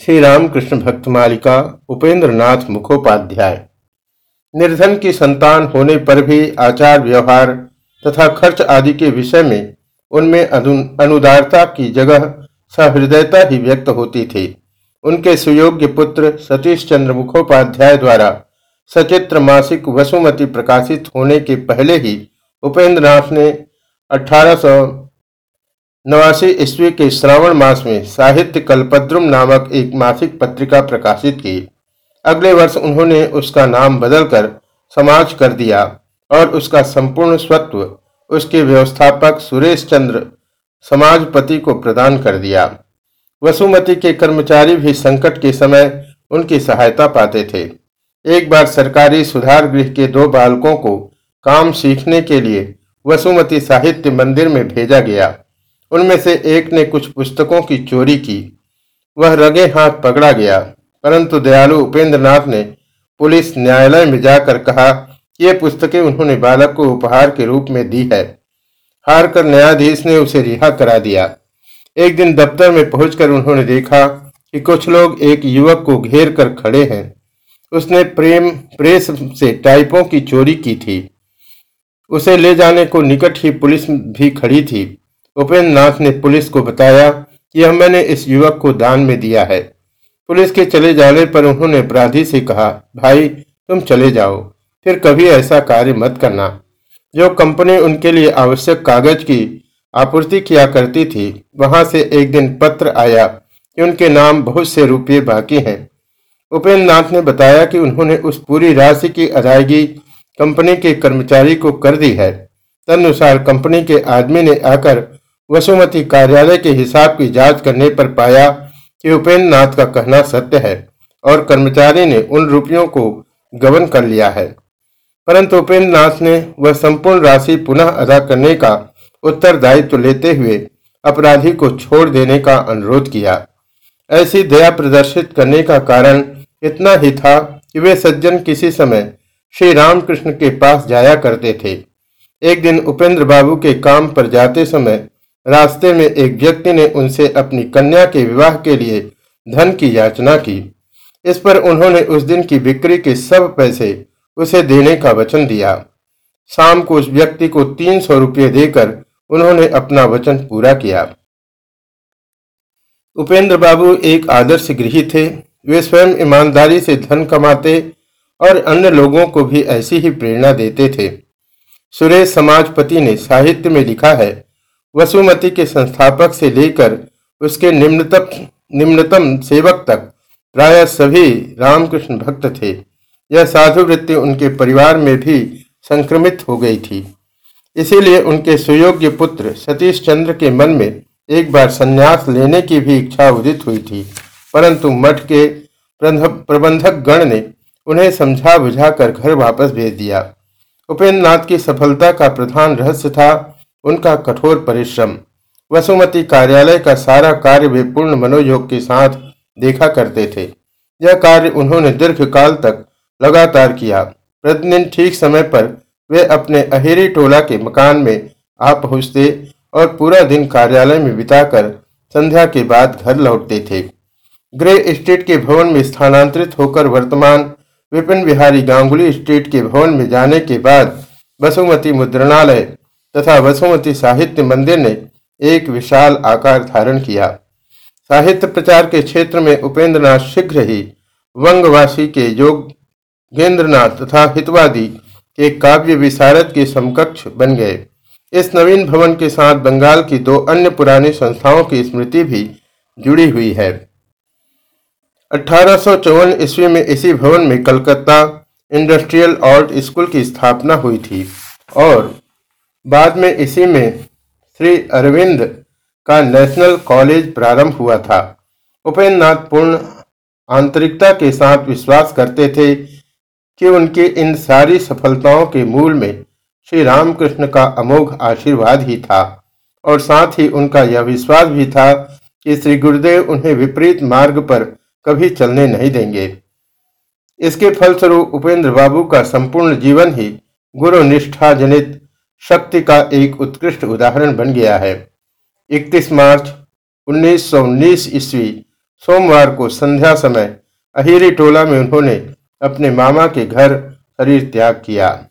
श्री रामकृष्ण भक्त मालिका उपेंद्र नाथ मुखोपाध्याय। निर्धन की संतान होने पर भी आचार व्यवहार तथा खर्च आदि के विषय में उनमें अनुदारता की जगह सहृदयता ही व्यक्त होती थी। उनके सुयोग्य पुत्र सतीश चंद्र मुखोपाध्याय द्वारा सचित्र मासिक वसुमती प्रकाशित होने के पहले ही उपेंद्र नाथ ने अठारह सौ नवासी ईस्वी के श्रावण मास में साहित्य कल्पद्रुम नामक एक मासिक पत्रिका प्रकाशित की। अगले वर्ष उन्होंने उसका नाम बदलकर समाज कर दिया और उसका संपूर्ण स्वत्व उसके व्यवस्थापक सुरेश चंद्र समाजपति को प्रदान कर दिया। वसुमती के कर्मचारी भी संकट के समय उनकी सहायता पाते थे। एक बार सरकारी सुधार गृह के दो बालकों को काम सीखने के लिए वसुमती साहित्य मंदिर में भेजा गया। उनमें से एक ने कुछ पुस्तकों की चोरी की। वह रगे हाथ पकड़ा गया, परंतु दयालु उपेंद्र नाथ ने पुलिस न्यायालय में जाकर कहा कि ये पुस्तकें उन्होंने बालक को उपहार के रूप में दी है। हार कर न्यायाधीश ने उसे रिहा करा दिया। एक दिन दफ्तर में पहुंचकर उन्होंने देखा कि कुछ लोग एक युवक को घेर कर खड़े हैं। उसने प्रेम, प्रेस से टाइपों की चोरी की थी। उसे ले जाने को निकट ही पुलिस भी खड़ी थी। उपेंद्र नाथ ने पुलिस को बताया कि यह मैंने इस युवक को दान में दिया है। पुलिस के चले जाने पर उन्होंने अपराधी से कहा, भाई, तुम चले जाओ। फिर कभी ऐसा कार्य मत करना। जो कंपनी उनके लिए आवश्यक कागज़ की आपूर्ति किया करती थी, वहाँ से एक दिन पत्र आया कि उनके नाम बहुत से रुपये बाकी हैं। उपेंद्र नाथ ने बताया कि उन्होंने उस पूरी राशि की अदायगी कंपनी के कर्मचारी को कर दी है। तदनुसार कंपनी के आदमी ने आकर वसुमती कार्यालय के हिसाब की जाँच करने पर पाया कि उपेंद्र नाथ का कहना सत्य है और कर्मचारी ने उन रुपयों को गबन कर लिया है। परंतु उपेंद्र नाथ ने वह संपूर्ण राशि पुनः अदा करने का उत्तरदायित्व तो लेते हुए अपराधी को छोड़ देने का अनुरोध किया। ऐसी दया प्रदर्शित करने का कारण इतना ही था कि वे सज्जन किसी समय श्री रामकृष्ण के पास जाया करते थे। एक दिन उपेंद्र बाबू के काम पर जाते समय रास्ते में एक व्यक्ति ने उनसे अपनी कन्या के विवाह के लिए धन की याचना की। इस पर उन्होंने उस दिन की बिक्री के सब पैसे उसे देने का वचन दिया। शाम को उस व्यक्ति को तीन सौ रुपये देकर उन्होंने अपना वचन पूरा किया। उपेंद्र बाबू एक आदर्श गृही थे। वे स्वयं ईमानदारी से धन कमाते और अन्य लोगों को भी ऐसी ही प्रेरणा देते थे। सुरेश समाजपति ने साहित्य में लिखा है वसुमती के संस्थापक से लेकर उसके निम्नतम निम्नतम सेवक तक प्राय सभी रामकृष्ण भक्त थे। यह साधु वृत्ति उनके परिवार में भी संक्रमित हो गई थी। इसीलिए उनके सुयोग्य पुत्र सतीश चंद्र के मन में एक बार संन्यास लेने की भी इच्छा उदित हुई थी। परंतु मठ के प्रबंधक गण ने उन्हें समझा बुझाकर घर वापस भेज दिया। उपेंद्र नाथ की सफलता का प्रधान रहस्य था उनका कठोर परिश्रम। वसुमती कार्यालय का सारा कार्य वे पूर्ण मनोयोग के साथ देखा करते थे। यह कार्य उन्होंने दीर्घ काल तक लगातार किया। प्रतिदिन ठीक समय पर वे अपने अहेरी टोला के मकान में आ पहुँचते और पूरा दिन कार्यालय में बिताकर संध्या के बाद घर लौटते थे। ग्रे स्टेट के भवन में स्थानांतरित होकर वर्तमान विपिन बिहारी गांगुली स्ट्रीट के भवन में जाने के बाद बसुमती मुद्रणालय तथा वसुमती साहित्य मंदिर ने एक विशाल आकार धारण किया। साहित्य प्रचार के क्षेत्र में उपेंद्रनाथ शीघ्र ही वंगवासी के योगेंद्रनाथ तथा हितवादी के काव्य विशारद के समकक्ष बन गए। इस नवीन भवन के साथ बंगाल की दो अन्य पुरानी संस्थाओं की स्मृति भी जुड़ी हुई है। अठारह सौ चौवन ईस्वी में इसी भवन में कलकत्ता इंडस्ट्रियल आर्ट स्कूल की स्थापना हुई थी और बाद में इसी में श्री अरविंद का नेशनल कॉलेज प्रारंभ हुआ था। उपेंद्र नाथ पूर्ण आंतरिकता के साथ विश्वास करते थे कि उनकी इन सारी सफलताओं के मूल में श्री रामकृष्ण का अमोघ आशीर्वाद ही था। और साथ ही उनका यह विश्वास भी था कि श्री गुरुदेव उन्हें विपरीत मार्ग पर कभी चलने नहीं देंगे। इसके फलस्वरूप उपेंद्र बाबू का संपूर्ण जीवन ही गुरु निष्ठा जनित शक्ति का एक उत्कृष्ट उदाहरण बन गया है। 31 मार्च 1919 ईस्वी, सोमवार को संध्या समय, अहिरी टोला में उन्होंने अपने मामा के घर शरीर त्याग किया।